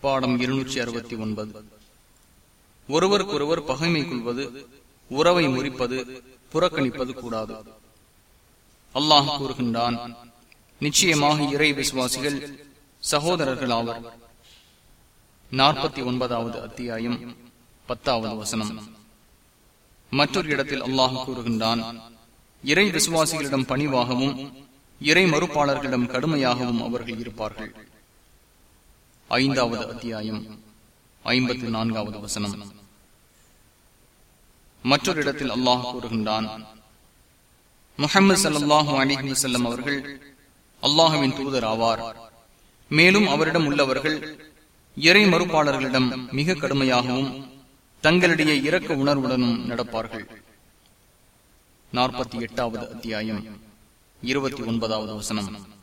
பாடம் இருநூற்றி அறுபத்தி ஒன்பது. ஒருவருக்கொருவர் பகைமை கொள்வது உறவை முறிப்பது புறக்கணிப்பது கூடாது. அல்லாஹ் கூறுகின்றான் நிச்சயமாக இறை விசுவாசிகள் சகோதரர்கள் ஆவர். நாற்பத்தி ஒன்பதாவது அத்தியாயம் பத்தாவது வசனம். மற்றொரு இடத்தில் அல்லாஹ் கூறுகின்றான் இறை விசுவாசிகளிடம் பணிவாகவும் இறை மறுப்பாளர்களிடம் கடுமையாகவும் அவர்கள் இருப்பார்கள். ஐந்தாவது அத்தியாயம் ஐம்பத்தி நான்காவது வசனம். மற்றொரு இடத்தில் அல்லாஹ் கூறுகின்றான் முகமது சல்லாஹூ அலிஹி வசல்லம் அவர்கள் அல்லாஹுவின் தூதர் ஆவார் மேலும் அவரிடம் உள்ளவர்கள் இறை மறுப்பாளர்களிடம் மிக கடுமையாகவும் தங்களிடையே இரக்க உணர்வுடனும் நடப்பார்கள். நாற்பத்தி எட்டாவது அத்தியாயம் இருபத்தி ஒன்பதாவது வசனம்.